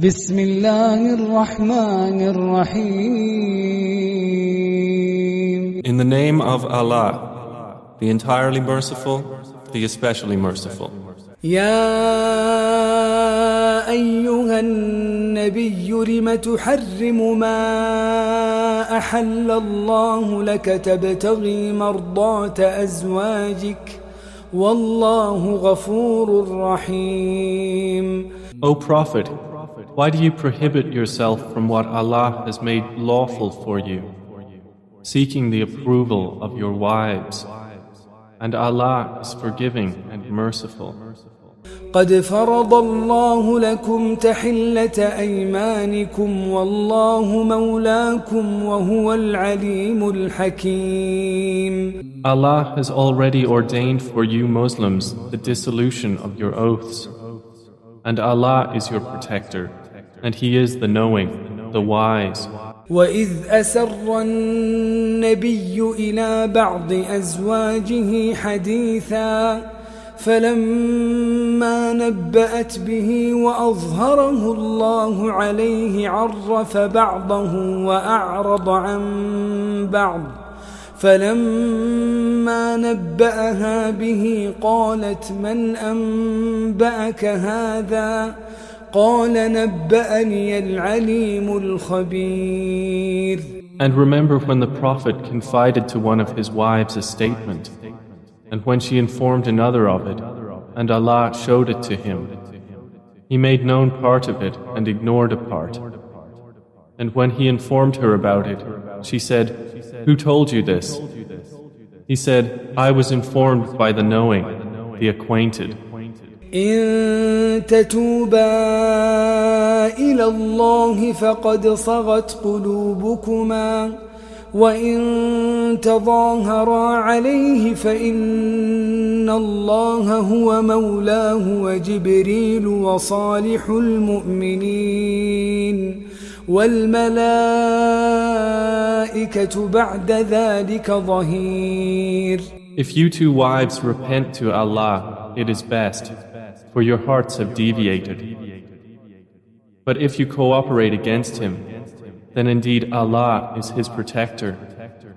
بسم الله الرحمن الرحيم. In the name of Allah, the entirely merciful, the especially merciful. يا أيها النبي لم تحرم ما أحل الله لك تبتغي مرضات أزواجك؟ والله غفور رحيم. O Prophet, why do you prohibit yourself from what Allah has made lawful for you, seeking the approval of your wives? And Allah is forgiving and merciful. قد فرض الله لكم تحلة أيمانكم والله مولاكم وهو العليم الحكيم Allah has already ordained for you Muslims the dissolution of your oaths. And Allah is your protector, and He is the knowing, the wise. وإذ أسر النبي إلى بعض أزواجه حديثا فلما نبأت به وأظهره الله عليه عرف بعضه وأعرض عن بعض فلما نبأها به قالت من أنبأك هذا قال نبأني العليم الخبير And remember when the Prophet confided to one of his wives a statement, and when she informed another of it, and Allah showed it to him. He made known part of it and ignored a part. And when he informed her about it, she said, Who told you this? He said, I was informed by the knowing, the acquainted. إن تتوبا إلى الله فقد صغت قلوبكما وإن تظاهرا عليه فإن الله هو مولاه وجبريل وصالح المؤمنين والملائكة بعد ذلك ظهير. If you two wives repent to Allah, it is best, for your hearts have deviated. But if you cooperate against him, then indeed Allah is his protector,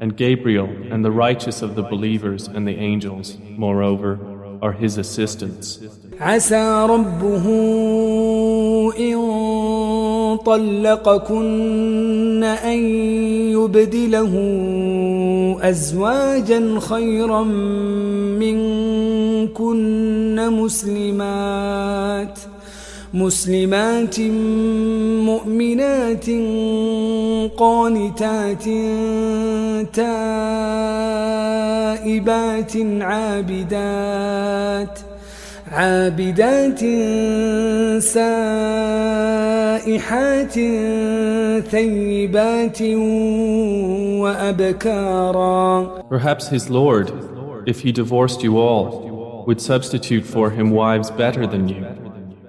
and Gabriel and the righteous of the believers and the angels, moreover, are his assistants. عسى ربه إن طلقكن أن يبدله أزواجا خيرا منكن مسلمات مسلمات مؤمنات قانتات تائبات عابدات عابدات سائحات ثيبات وأبكارا. Perhaps his Lord, if he divorced you all, would substitute for him wives better than you,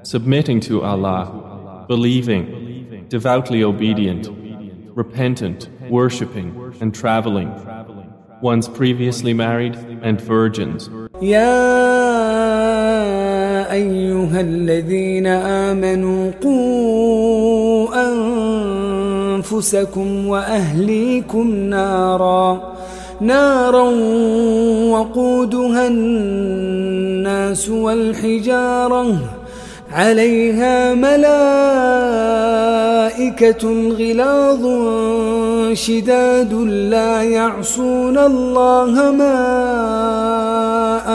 submitting to Allah, believing, devoutly obedient, repentant, worshipping, and traveling, ones previously married and virgins. يا أيها الذين آمنوا قوا أنفسكم وأهليكم نارا نارا وقودها الناس والحجارة عليها ملائكة غلاظ شداد لا يعصون الله ما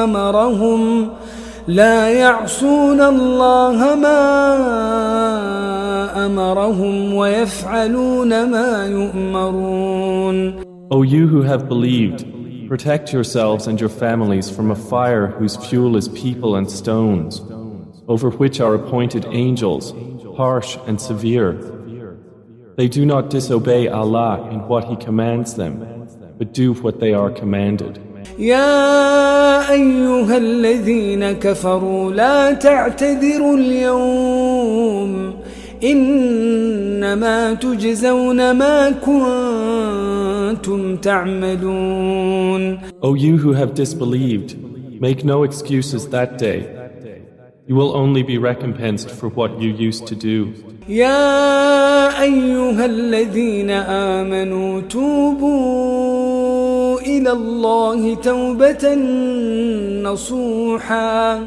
أمرهم لا يعصون الله ما أمرهم ويفعلون ما يؤمرون O you who have believed, protect yourselves and your families from a fire whose fuel is people and stones, over which are appointed angels, harsh and severe. They do not disobey Allah in what He commands them, but do what they are commanded. يا أيها الذين كفروا لا تعتذروا اليوم إنما تجزون ما كنتم تعملون O you who have disbelieved, make no excuses that day. You will only be recompensed for what you used to do. يا أيها الذين آمنوا توبوا إلى الله توبة نصوحا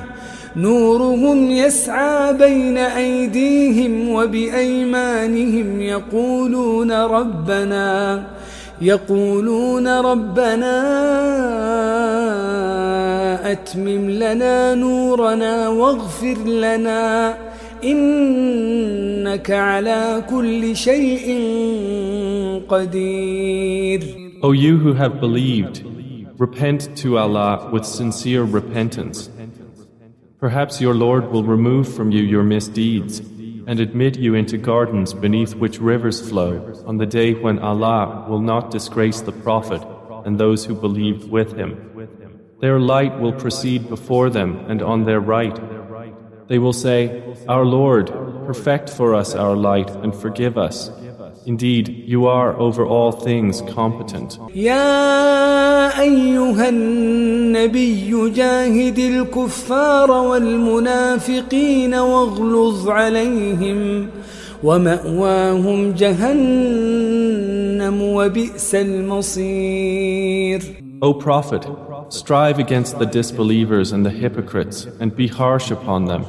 نورهم يسعى بين أيديهم وبأيمانهم يقولون ربنا يقولون ربنا أتمم لنا نورنا واغفر لنا إنك على كل شيء قدير O you who have believed, repent to Allah with sincere repentance. Perhaps your Lord will remove from you your misdeeds and admit you into gardens beneath which rivers flow on the day when Allah will not disgrace the Prophet and those who believed with him. Their light will proceed before them and on their right. They will say, Our Lord, perfect for us our light and forgive us. Indeed, you are over all things competent. يا أيها النبي جاهد الكفار والمنافقين واغلظ عليهم ومأواهم جهنم وبئس المصير O Prophet, strive against the disbelievers and the hypocrites and be harsh upon them.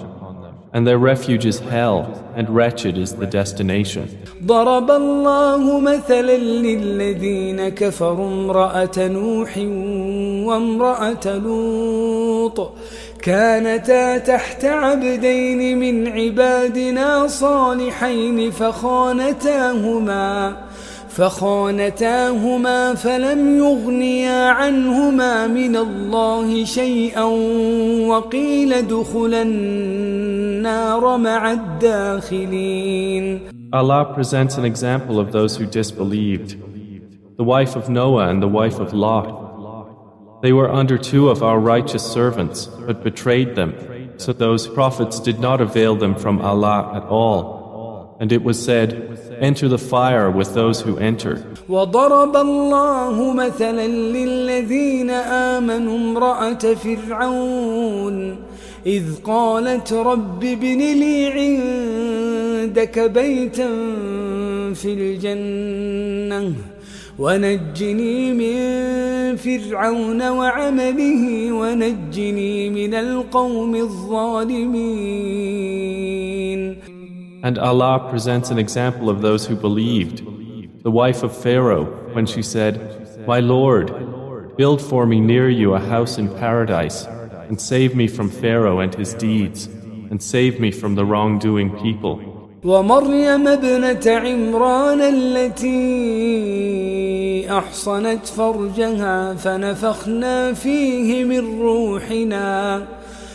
And their refuge is hell, and wretched is the destination. ضرب الله مثلا للذين كفروا امرأة نوح وامرأة لوط كانتا تحت عبدين من عبادنا صالحين فخانتاهما فخانتاهما فلم يغنيا عنهما من الله شيئا وقيل ادخلا النار مع الداخلين Allah presents an example of those who disbelieved. The wife of Noah and the wife of Lot. They were under two of our righteous servants, but betrayed them, so those prophets did not avail them from Allah at all. And it was said, Enter the fire with those who enter. وضرب الله مثلا للذين آمنوا امرأة فرعون إذ قالت رب ابن لي عندك بيتا في الجنة ونجني من فرعون وعمله ونجني من القوم الظالمين And Allah presents an example of those who believed. The wife of Pharaoh, when she said, My Lord, build for me near you a house in paradise, and save me from Pharaoh and his deeds, and save me from the wrongdoing people. ومريم ابنة عمران التي أحصنت فرجها فنفخنا فيه من روحنا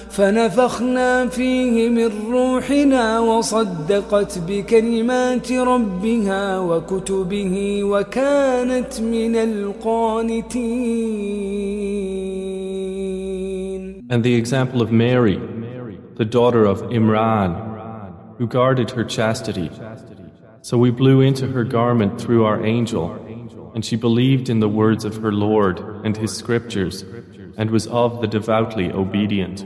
فنفخنا فيه من روحنا وصدقت بكلمات ربها وكتبه وكانت من القانتين And the example of Mary, the daughter of Imran, who guarded her chastity. So we blew into her garment through our angel, and she believed in the words of her Lord and his scriptures, and was of the devoutly obedient.